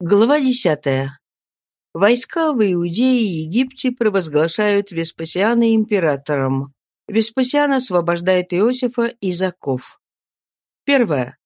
Глава десятая. Войска в Иудее и Египте провозглашают Веспасиана императором. Веспасиан освобождает Иосифа из оков. Первое.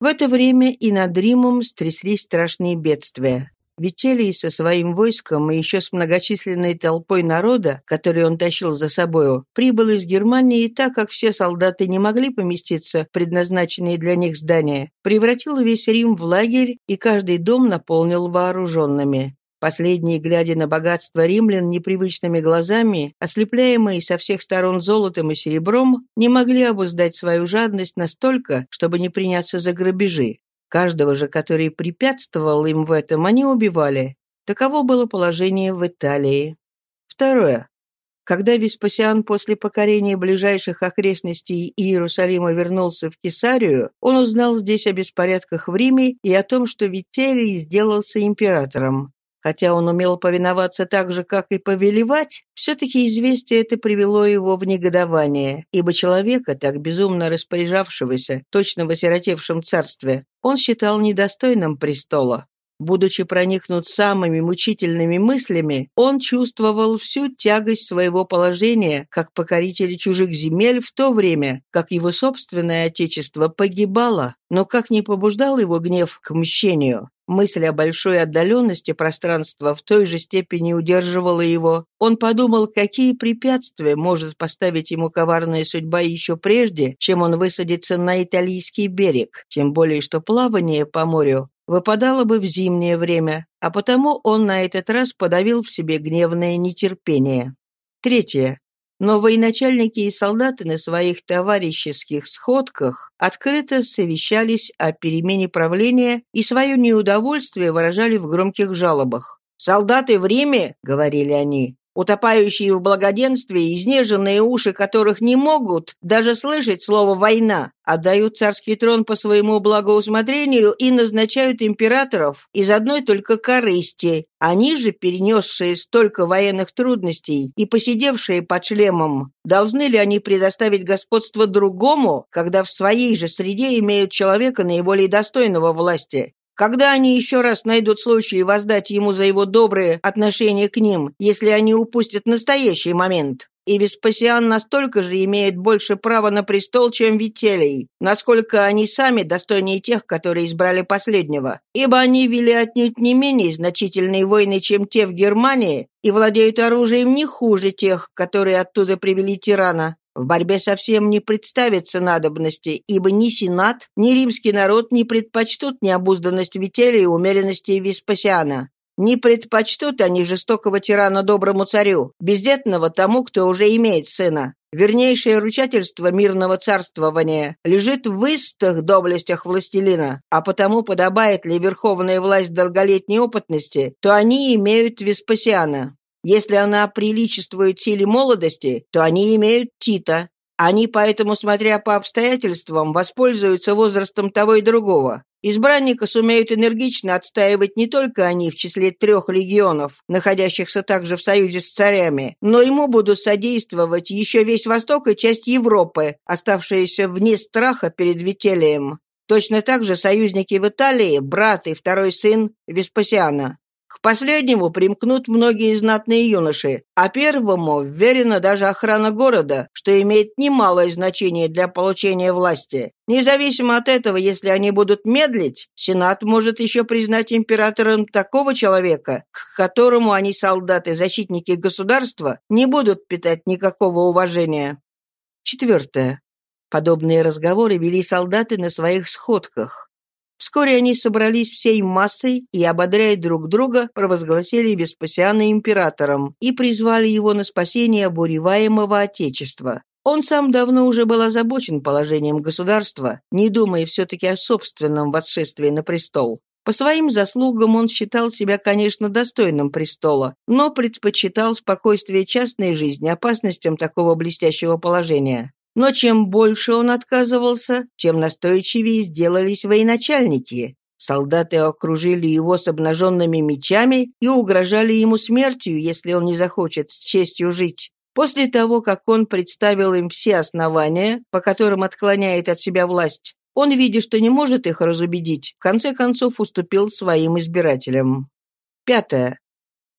В это время и над Римом стряслись страшные бедствия. Вителий со своим войском и еще с многочисленной толпой народа, который он тащил за собою, прибыл из Германии, и так как все солдаты не могли поместиться в предназначенные для них здания, превратил весь Рим в лагерь и каждый дом наполнил вооруженными. Последние, глядя на богатство римлян непривычными глазами, ослепляемые со всех сторон золотом и серебром, не могли обуздать свою жадность настолько, чтобы не приняться за грабежи. Каждого же, который препятствовал им в этом, они убивали. Таково было положение в Италии. Второе. Когда Веспасиан после покорения ближайших окрестностей Иерусалима вернулся в Кесарию, он узнал здесь о беспорядках в Риме и о том, что Вителий сделался императором. Хотя он умел повиноваться так же, как и повелевать, все-таки известие это привело его в негодование, ибо человека, так безумно распоряжавшегося, точно в осиротевшем царстве, он считал недостойным престола. Будучи проникнут самыми мучительными мыслями, он чувствовал всю тягость своего положения как покорителя чужих земель в то время, как его собственное отечество погибало, но как не побуждал его гнев к мщению. Мысль о большой отдаленности пространства в той же степени удерживала его. Он подумал, какие препятствия может поставить ему коварная судьба еще прежде, чем он высадится на итальянский берег, тем более что плавание по морю выпадало бы в зимнее время, а потому он на этот раз подавил в себе гневное нетерпение. Третье. Но военачальники и солдаты на своих товарищеских сходках открыто совещались о перемене правления и свое неудовольствие выражали в громких жалобах. «Солдаты в Риме, — говорили они, утопающие в благоденствии, изнеженные уши которых не могут даже слышать слово «война», отдают царский трон по своему благоусмотрению и назначают императоров из одной только корысти. Они же, перенесшие столько военных трудностей и посидевшие под шлемом, должны ли они предоставить господство другому, когда в своей же среде имеют человека наиболее достойного власти? Когда они еще раз найдут случай воздать ему за его добрые отношения к ним, если они упустят настоящий момент? И Веспасиан настолько же имеет больше права на престол, чем Вителий, насколько они сами достойнее тех, которые избрали последнего. Ибо они вели отнюдь не менее значительные войны, чем те в Германии, и владеют оружием не хуже тех, которые оттуда привели тирана. В борьбе совсем не представится надобности, ибо ни Сенат, ни римский народ не предпочтут необузданность Вителия и умеренности Веспасиана. Не предпочтут они жестокого тирана доброму царю, бездетного тому, кто уже имеет сына. Вернейшее ручательство мирного царствования лежит в истых доблестях властелина, а потому подобает ли верховная власть долголетней опытности, то они имеют Веспасиана. Если она приличествует силе молодости, то они имеют Тита. Они поэтому, смотря по обстоятельствам, воспользуются возрастом того и другого. Избранника сумеют энергично отстаивать не только они в числе трех легионов, находящихся также в союзе с царями, но ему будут содействовать еще весь Восток и часть Европы, оставшиеся вне страха перед Вителием. Точно так же союзники в Италии, брат и второй сын Веспасиана. К последнему примкнут многие знатные юноши, а первому вверена даже охрана города, что имеет немалое значение для получения власти. Независимо от этого, если они будут медлить, Сенат может еще признать императором такого человека, к которому они, солдаты, защитники государства, не будут питать никакого уважения. Четвертое. Подобные разговоры вели солдаты на своих сходках. Вскоре они собрались всей массой и, ободряя друг друга, провозгласили Веспасиана императором и призвали его на спасение обуреваемого Отечества. Он сам давно уже был озабочен положением государства, не думая все-таки о собственном восшествии на престол. По своим заслугам он считал себя, конечно, достойным престола, но предпочитал спокойствие частной жизни опасностям такого блестящего положения. Но чем больше он отказывался, тем настойчивее сделались военачальники. Солдаты окружили его с обнаженными мечами и угрожали ему смертью, если он не захочет с честью жить. После того, как он представил им все основания, по которым отклоняет от себя власть, Он, видя, что не может их разубедить, в конце концов уступил своим избирателям. Пятое.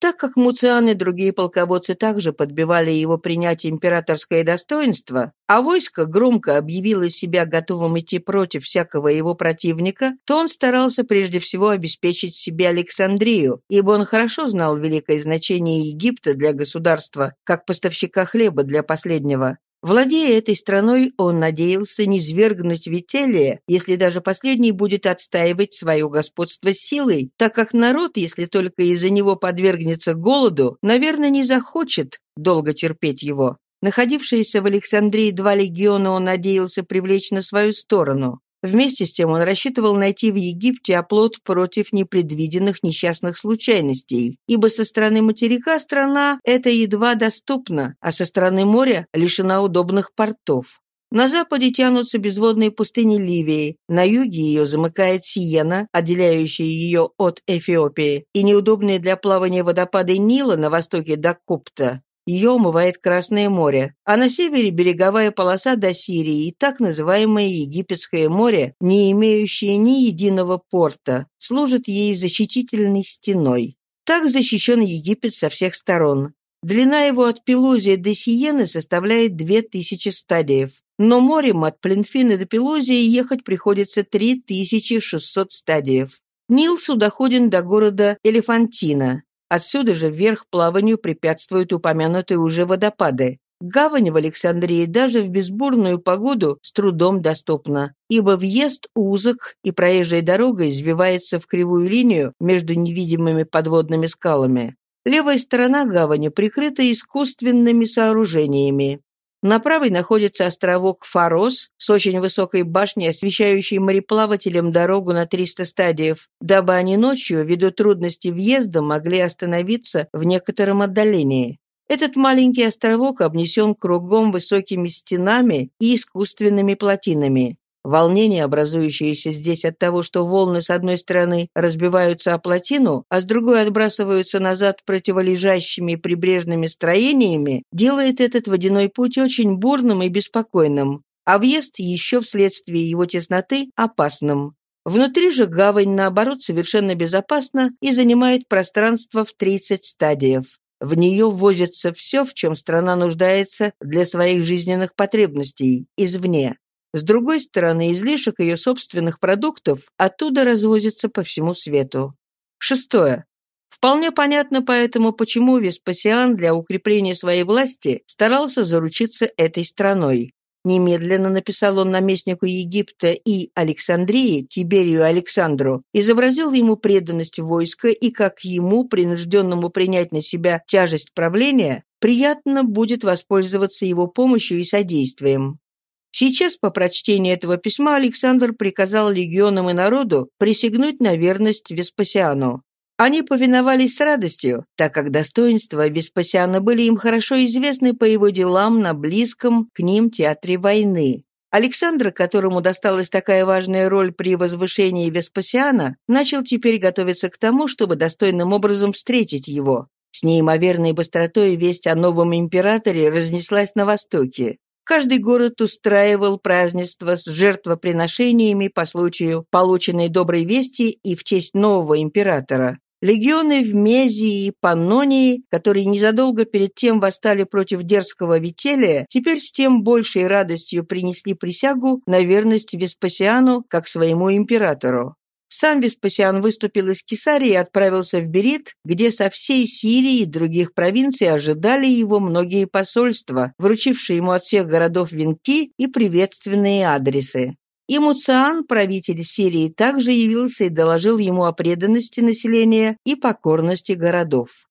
Так как Муциан и другие полководцы также подбивали его принять императорское достоинство, а войско громко объявило себя готовым идти против всякого его противника, то он старался прежде всего обеспечить себе Александрию, ибо он хорошо знал великое значение Египта для государства, как поставщика хлеба для последнего. Владея этой страной, он надеялся не свергнуть Вителия, если даже последний будет отстаивать свое господство силой, так как народ, если только из-за него подвергнется голоду, наверное, не захочет долго терпеть его. Находившиеся в Александрии два легиона он надеялся привлечь на свою сторону. Вместе с тем он рассчитывал найти в Египте оплот против непредвиденных несчастных случайностей, ибо со стороны материка страна эта едва доступна, а со стороны моря лишена удобных портов. На западе тянутся безводные пустыни Ливии, на юге ее замыкает Сиена, отделяющая ее от Эфиопии, и неудобные для плавания водопады Нила на востоке до Купта. Ее умывает Красное море, а на севере береговая полоса до Сирии и так называемое Египетское море, не имеющее ни единого порта, служит ей защитительной стеной. Так защищен Египет со всех сторон. Длина его от Пелузия до Сиены составляет 2000 стадиев, но морем от Пленфины до Пелузии ехать приходится 3600 стадиев. Нил судоходен до города Элефантина. Отсюда же вверх плаванию препятствуют упомянутые уже водопады. Гавань в Александрии даже в безбурную погоду с трудом доступна, ибо въезд узок, и проезжая дорога извивается в кривую линию между невидимыми подводными скалами. Левая сторона гавани прикрыта искусственными сооружениями. На правой находится островок Фарос с очень высокой башней, освещающей мореплавателям дорогу на 300 стадиев, дабы они ночью, ввиду трудностей въезда, могли остановиться в некотором отдалении. Этот маленький островок обнесен кругом высокими стенами и искусственными плотинами. Волнение, образующееся здесь от того, что волны с одной стороны разбиваются о плотину, а с другой отбрасываются назад противолежащими прибрежными строениями, делает этот водяной путь очень бурным и беспокойным, а въезд еще вследствие его тесноты опасным. Внутри же гавань, наоборот, совершенно безопасна и занимает пространство в 30 стадиев. В нее ввозится все, в чем страна нуждается для своих жизненных потребностей, извне. С другой стороны, излишек ее собственных продуктов оттуда развозится по всему свету. Шестое. Вполне понятно поэтому, почему Веспасиан для укрепления своей власти старался заручиться этой страной. Немедленно написал он наместнику Египта и Александрии, Тиберию Александру, изобразил ему преданность войска и как ему, принужденному принять на себя тяжесть правления, приятно будет воспользоваться его помощью и содействием. Сейчас, по прочтении этого письма, Александр приказал легионам и народу присягнуть на верность Веспасиану. Они повиновались с радостью, так как достоинства Веспасиана были им хорошо известны по его делам на близком к ним театре войны. Александр, которому досталась такая важная роль при возвышении Веспасиана, начал теперь готовиться к тому, чтобы достойным образом встретить его. С неимоверной быстротой весть о новом императоре разнеслась на Востоке. Каждый город устраивал празднества с жертвоприношениями по случаю полученной доброй вести и в честь нового императора. Легионы в Мезии и Паннонии, которые незадолго перед тем восстали против дерзкого Вителия, теперь с тем большей радостью принесли присягу на верность Веспасиану как своему императору. Сам Веспасиан выступил из Кесарии и отправился в Берит, где со всей Сирии и других провинций ожидали его многие посольства, вручившие ему от всех городов венки и приветственные адресы. И Муциан, правитель Сирии, также явился и доложил ему о преданности населения и покорности городов.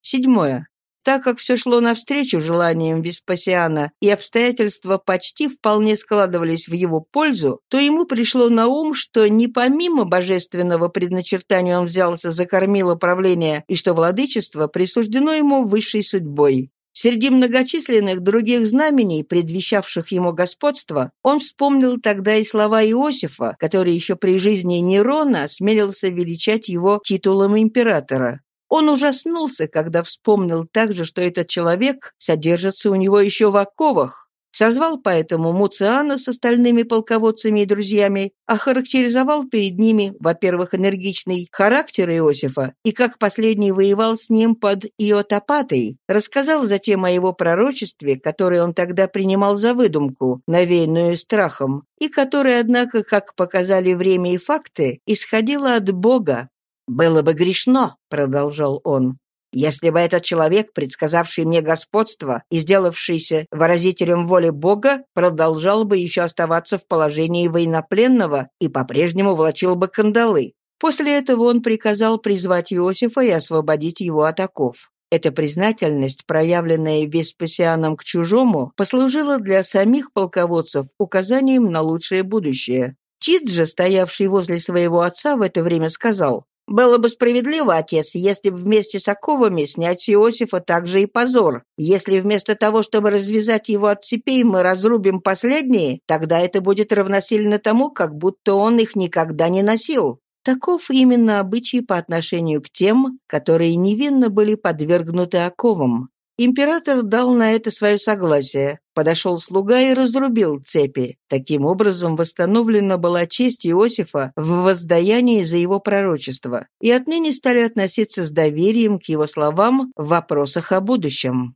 Седьмое. Так как все шло навстречу желаниям Веспасиана и обстоятельства почти вполне складывались в его пользу, то ему пришло на ум, что не помимо божественного предначертания он взялся за кормило правления и что владычество присуждено ему высшей судьбой. Среди многочисленных других знамений, предвещавших ему господство, он вспомнил тогда и слова Иосифа, который еще при жизни Нерона осмелился величать его титулом императора. Он ужаснулся, когда вспомнил также, что этот человек содержится у него еще в оковах. Созвал поэтому Муциана с остальными полководцами и друзьями, охарактеризовал перед ними, во-первых, энергичный характер Иосифа и как последний воевал с ним под Иотопатой, рассказал затем о его пророчестве, которое он тогда принимал за выдумку, навеянную страхом, и которое, однако, как показали время и факты, исходило от Бога. «Было бы грешно», — продолжал он, если бы этот человек, предсказавший мне господство и сделавшийся выразителем воли Бога, продолжал бы еще оставаться в положении военнопленного и по-прежнему влачил бы кандалы. После этого он приказал призвать Иосифа и освободить его от оков. Эта признательность, проявленная Веспасианом к чужому, послужила для самих полководцев указанием на лучшее будущее. Тит же, стоявший возле своего отца, в это время сказал, было бы справедливо, отец, если бы вместе с оковами снять с Иосифа также и позор. Если вместо того, чтобы развязать его от цепей, мы разрубим последние, тогда это будет равносильно тому, как будто он их никогда не носил. Таков именно обычай по отношению к тем, которые невинно были подвергнуты оковам. Император дал на это свое согласие. Подошел слуга и разрубил цепи. Таким образом восстановлена была честь Иосифа в воздаянии за его пророчество. И отныне стали относиться с доверием к его словам в вопросах о будущем.